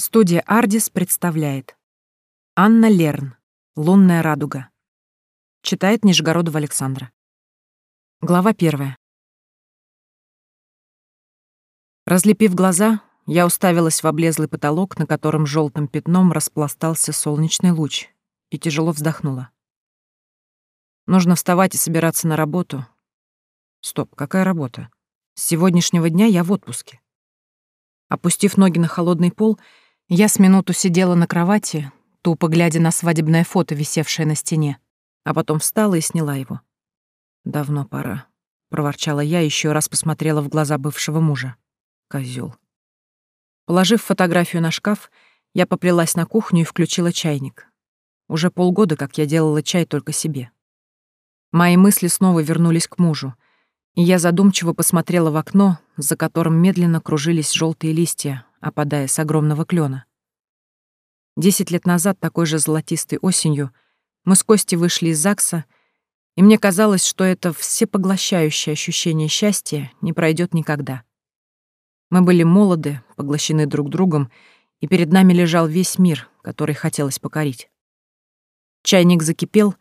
Студия «Ардис» представляет Анна Лерн «Лунная радуга». Читает Нижегородова Александра. Глава первая. Разлепив глаза, я уставилась в облезлый потолок, на котором желтым пятном распластался солнечный луч, и тяжело вздохнула. Нужно вставать и собираться на работу. Стоп, какая работа? С сегодняшнего дня я в отпуске. Опустив ноги на холодный пол, я с минуту сидела на кровати, тупо глядя на свадебное фото, висевшее на стене, а потом встала и сняла его. «Давно пора», — проворчала я, еще раз посмотрела в глаза бывшего мужа. Козел. Положив фотографию на шкаф, я поплелась на кухню и включила чайник. Уже полгода, как я делала чай только себе. Мои мысли снова вернулись к мужу, и я задумчиво посмотрела в окно, за которым медленно кружились желтые листья, опадая с огромного клена. Десять лет назад, такой же золотистой осенью, мы с Костей вышли из ЗАГСа, и мне казалось, что это всепоглощающее ощущение счастья не пройдет никогда. Мы были молоды, поглощены друг другом, и перед нами лежал весь мир, который хотелось покорить. Чайник закипел,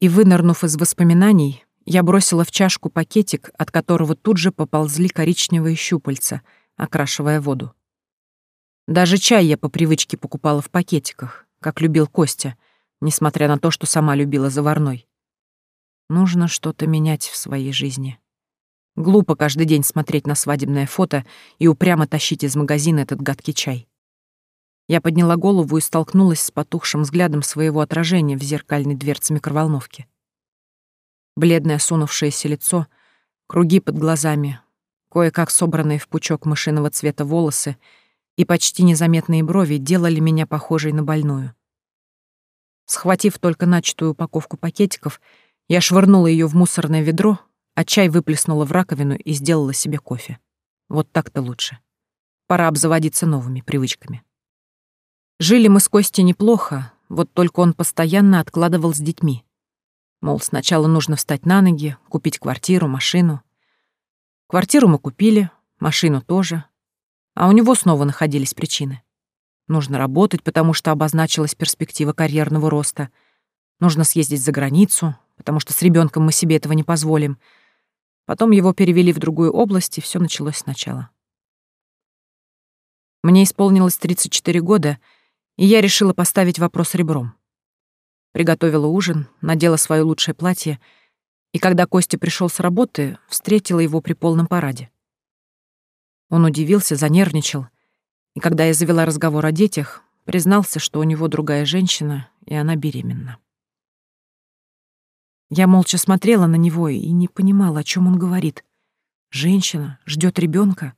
и, вынырнув из воспоминаний, я бросила в чашку пакетик, от которого тут же поползли коричневые щупальца, окрашивая воду. Даже чай я по привычке покупала в пакетиках, как любил Костя, несмотря на то, что сама любила заварной. Нужно что-то менять в своей жизни. Глупо каждый день смотреть на свадебное фото и упрямо тащить из магазина этот гадкий чай. Я подняла голову и столкнулась с потухшим взглядом своего отражения в зеркальной дверце микроволновки. Бледное сунувшееся лицо, круги под глазами, кое-как собранные в пучок мышиного цвета волосы — и почти незаметные брови делали меня похожей на больную. Схватив только начатую упаковку пакетиков, я швырнула ее в мусорное ведро, а чай выплеснула в раковину и сделала себе кофе. Вот так-то лучше. Пора обзаводиться новыми привычками. Жили мы с Костей неплохо, вот только он постоянно откладывал с детьми. Мол, сначала нужно встать на ноги, купить квартиру, машину. Квартиру мы купили, машину тоже, а у него снова находились причины. Нужно работать, потому что обозначилась перспектива карьерного роста. Нужно съездить за границу, потому что с ребенком мы себе этого не позволим. Потом его перевели в другую область, и все началось сначала. Мне исполнилось 34 года, и я решила поставить вопрос ребром. Приготовила ужин, надела свое лучшее платье, и когда Костя пришел с работы, встретила его при полном параде. Он удивился, занервничал, и когда я завела разговор о детях, признался, что у него другая женщина, и она беременна. Я молча смотрела на него и не понимала, о чем он говорит. Женщина ждет ребенка,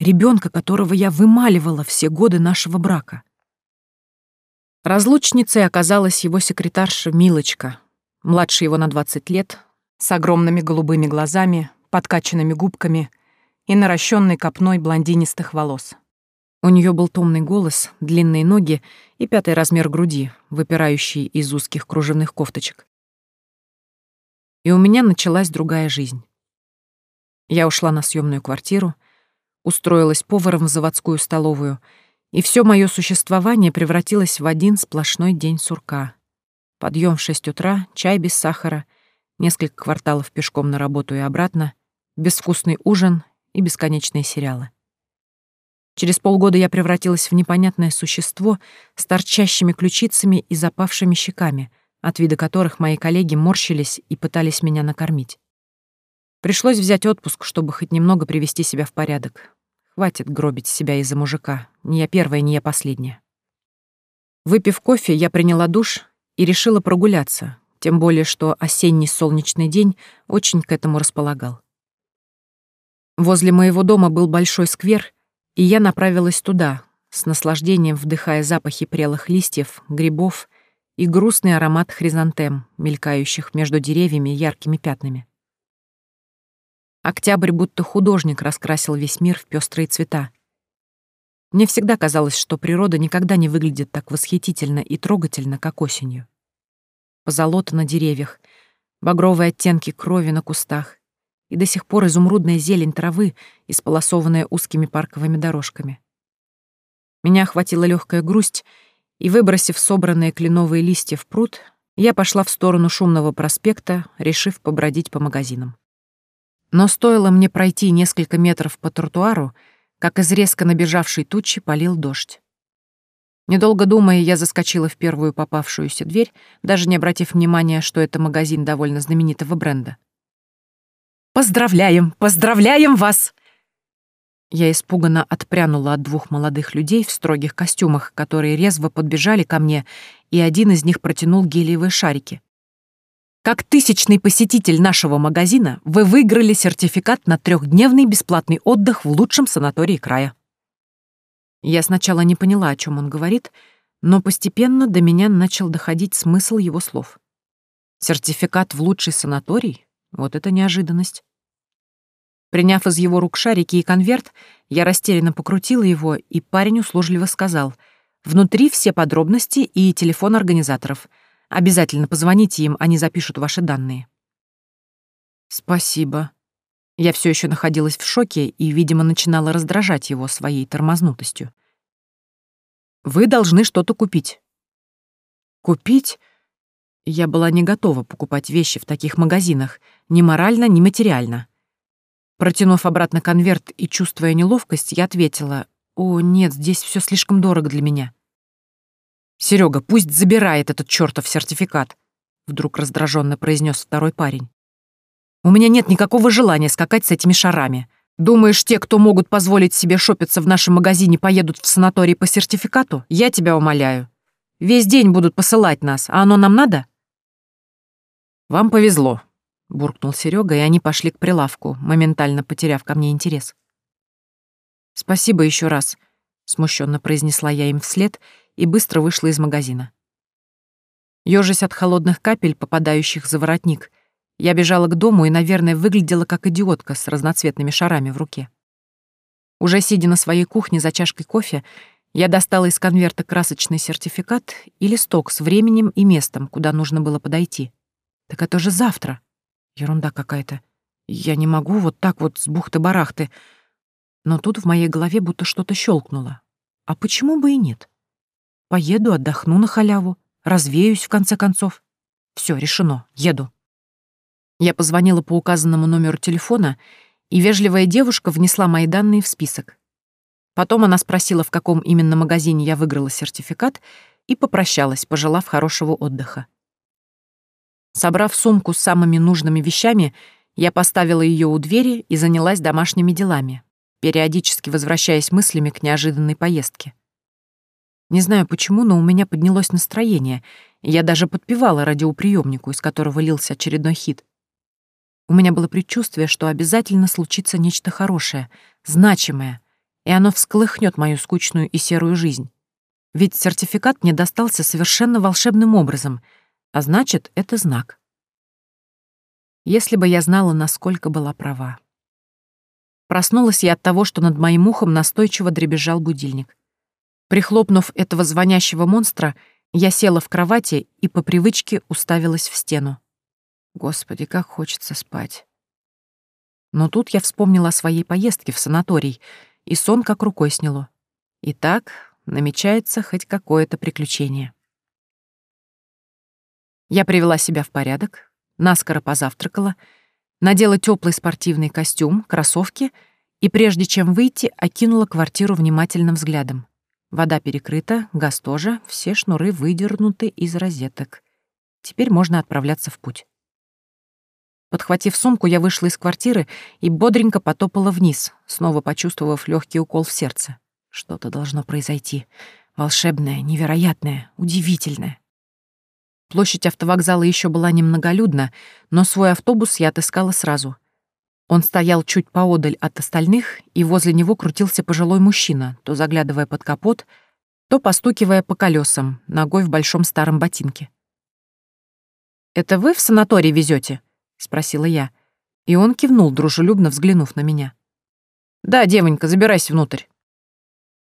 ребенка, которого я вымаливала все годы нашего брака. Разлучницей оказалась его секретарша Милочка, младше его на 20 лет, с огромными голубыми глазами, подкачанными губками — и наращенной копной блондинистых волос. У нее был томный голос, длинные ноги и пятый размер груди, выпирающий из узких кружевных кофточек. И у меня началась другая жизнь. Я ушла на съемную квартиру, устроилась поваром в заводскую столовую, и все мое существование превратилось в один сплошной день сурка. Подъем в шесть утра, чай без сахара, несколько кварталов пешком на работу и обратно, безвкусный ужин и бесконечные сериалы. Через полгода я превратилась в непонятное существо с торчащими ключицами и запавшими щеками, от вида которых мои коллеги морщились и пытались меня накормить. Пришлось взять отпуск, чтобы хоть немного привести себя в порядок. Хватит гробить себя из-за мужика. Не я первая, не я последняя. Выпив кофе, я приняла душ и решила прогуляться, тем более что осенний солнечный день очень к этому располагал. Возле моего дома был большой сквер, и я направилась туда, с наслаждением вдыхая запахи прелых листьев, грибов и грустный аромат хризантем, мелькающих между деревьями яркими пятнами. Октябрь будто художник раскрасил весь мир в пестрые цвета. Мне всегда казалось, что природа никогда не выглядит так восхитительно и трогательно, как осенью. Позолота на деревьях, багровые оттенки крови на кустах, и до сих пор изумрудная зелень травы, исполосованная узкими парковыми дорожками. Меня охватила легкая грусть, и, выбросив собранные кленовые листья в пруд, я пошла в сторону шумного проспекта, решив побродить по магазинам. Но стоило мне пройти несколько метров по тротуару, как из резко набежавшей тучи полил дождь. Недолго думая, я заскочила в первую попавшуюся дверь, даже не обратив внимания, что это магазин довольно знаменитого бренда. «Поздравляем! Поздравляем вас!» Я испуганно отпрянула от двух молодых людей в строгих костюмах, которые резво подбежали ко мне, и один из них протянул гелиевые шарики. Как тысячный посетитель нашего магазина, вы выиграли сертификат на трехдневный бесплатный отдых в лучшем санатории края. Я сначала не поняла, о чем он говорит, но постепенно до меня начал доходить смысл его слов. Сертификат в лучший санаторий? Вот это неожиданность. Приняв из его рук шарики и конверт, я растерянно покрутила его, и парень услужливо сказал «Внутри все подробности и телефон организаторов. Обязательно позвоните им, они запишут ваши данные». «Спасибо», я все еще находилась в шоке и, видимо, начинала раздражать его своей тормознутостью. «Вы должны что-то купить». «Купить?» Я была не готова покупать вещи в таких магазинах, ни морально, ни материально. Протянув обратно конверт и чувствуя неловкость, я ответила, «О, нет, здесь все слишком дорого для меня». Серега, пусть забирает этот чертов сертификат», — вдруг раздраженно произнес второй парень. У меня нет никакого желания скакать с этими шарами. Думаешь, те, кто могут позволить себе шопиться в нашем магазине, поедут в санаторий по сертификату? Я тебя умоляю. Весь день будут посылать нас, а оно нам надо? Вам повезло, буркнул Серега, и они пошли к прилавку, моментально потеряв ко мне интерес. Спасибо еще раз, смущенно произнесла я им вслед и быстро вышла из магазина. Ёжась от холодных капель, попадающих за воротник, я бежала к дому и, наверное, выглядела как идиотка с разноцветными шарами в руке. Уже сидя на своей кухне за чашкой кофе, я достала из конверта красочный сертификат и листок с временем и местом, куда нужно было подойти. Так это же завтра. Ерунда какая-то. Я не могу вот так вот с бухты-барахты. Но тут в моей голове будто что-то щелкнуло. А почему бы и нет? Поеду, отдохну на халяву, развеюсь в конце концов. Все решено, еду. Я позвонила по указанному номеру телефона, и вежливая девушка внесла мои данные в список. Потом она спросила, в каком именно магазине я выиграла сертификат, и попрощалась, пожелав хорошего отдыха. Собрав сумку с самыми нужными вещами, я поставила ее у двери и занялась домашними делами, периодически возвращаясь мыслями к неожиданной поездке. Не знаю почему, но у меня поднялось настроение, я даже подпевала радиоприемнику, из которого лился очередной хит. У меня было предчувствие, что обязательно случится нечто хорошее, значимое, и оно всколыхнет мою скучную и серую жизнь. Ведь сертификат мне достался совершенно волшебным образом, а значит, это знак. Если бы я знала, насколько была права. Проснулась я от того, что над моим ухом настойчиво дребезжал будильник. Прихлопнув этого звонящего монстра, я села в кровати и по привычке уставилась в стену. Господи, как хочется спать. Но тут я вспомнила о своей поездке в санаторий, и сон как рукой сняло. Итак, намечается хоть какое-то приключение. Я привела себя в порядок, наскоро позавтракала, надела теплый спортивный костюм, кроссовки и, прежде чем выйти, окинула квартиру внимательным взглядом. Вода перекрыта, газ тоже, все шнуры выдернуты из розеток. Теперь можно отправляться в путь. Подхватив сумку, я вышла из квартиры и бодренько потопала вниз, снова почувствовав легкий укол в сердце. Что-то должно произойти. Волшебное, невероятное, удивительное. Площадь автовокзала еще была немноголюдна, но свой автобус я отыскала сразу. Он стоял чуть поодаль от остальных, и возле него крутился пожилой мужчина, то заглядывая под капот, то постукивая по колесам, ногой в большом старом ботинке. «Это вы в санаторий везете? — спросила я. И он кивнул, дружелюбно взглянув на меня. «Да, девонька, забирайся внутрь».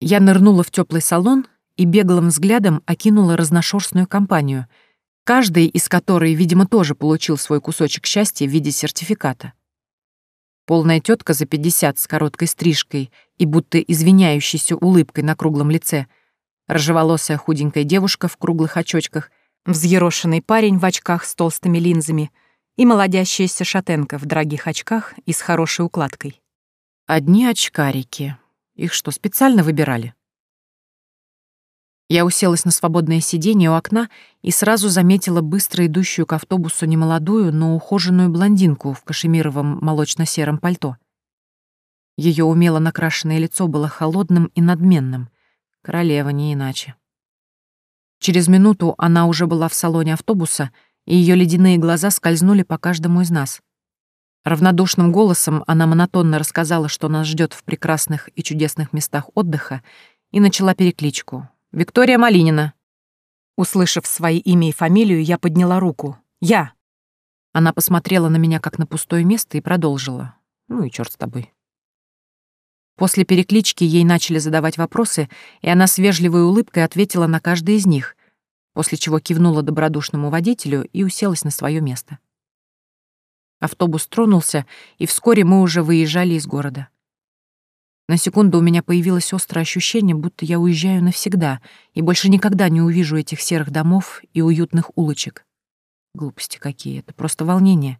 Я нырнула в теплый салон и беглым взглядом окинула разношерстную компанию, каждый из которой, видимо, тоже получил свой кусочек счастья в виде сертификата. Полная тетка за пятьдесят с короткой стрижкой и будто извиняющейся улыбкой на круглом лице, рыжеволосая худенькая девушка в круглых очочках, взъерошенный парень в очках с толстыми линзами и молодящаяся шатенка в дорогих очках и с хорошей укладкой. Одни очкарики. Их что, специально выбирали? Я уселась на свободное сиденье у окна и сразу заметила быстро идущую к автобусу немолодую, но ухоженную блондинку в кашемировом молочно-сером пальто. Ее умело накрашенное лицо было холодным и надменным. Королева не иначе. Через минуту она уже была в салоне автобуса, и ее ледяные глаза скользнули по каждому из нас. Равнодушным голосом она монотонно рассказала, что нас ждет в прекрасных и чудесных местах отдыха, и начала перекличку, Виктория Малинина». Услышав свои имя и фамилию, я подняла руку. «Я!» Она посмотрела на меня как на пустое место и продолжила. «Ну и черт с тобой». После переклички ей начали задавать вопросы, и она с вежливой улыбкой ответила на каждый из них, после чего кивнула добродушному водителю и уселась на свое место. Автобус тронулся, и вскоре мы уже выезжали из города. На секунду у меня появилось острое ощущение, будто я уезжаю навсегда и больше никогда не увижу этих серых домов и уютных улочек. Глупости какие, это просто волнение.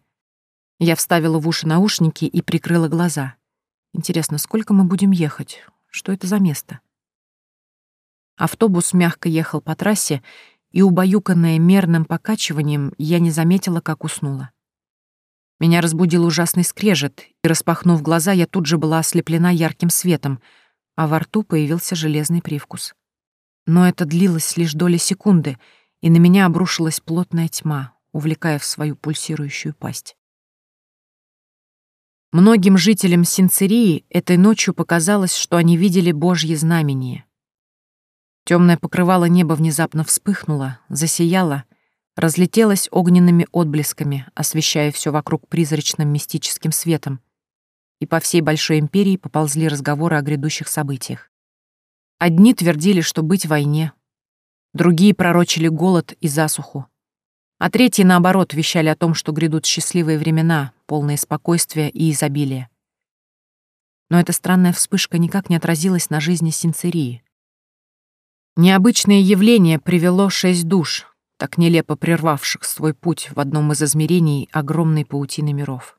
Я вставила в уши наушники и прикрыла глаза. Интересно, сколько мы будем ехать? Что это за место? Автобус мягко ехал по трассе, и, убаюканная мерным покачиванием, я не заметила, как уснула. Меня разбудил ужасный скрежет, и, распахнув глаза, я тут же была ослеплена ярким светом, а во рту появился железный привкус. Но это длилось лишь доли секунды, и на меня обрушилась плотная тьма, увлекая в свою пульсирующую пасть. Многим жителям Синцерии этой ночью показалось, что они видели Божье знамение. Темное покрывало неба внезапно вспыхнуло, засияло, разлетелась огненными отблесками, освещая все вокруг призрачным мистическим светом, и по всей Большой империи поползли разговоры о грядущих событиях. Одни твердили, что быть в войне, другие пророчили голод и засуху, а третьи, наоборот, вещали о том, что грядут счастливые времена, полные спокойствия и изобилия. Но эта странная вспышка никак не отразилась на жизни Синцерии. Необычное явление привело шесть душ, так нелепо прервавших свой путь в одном из измерений огромной паутины миров.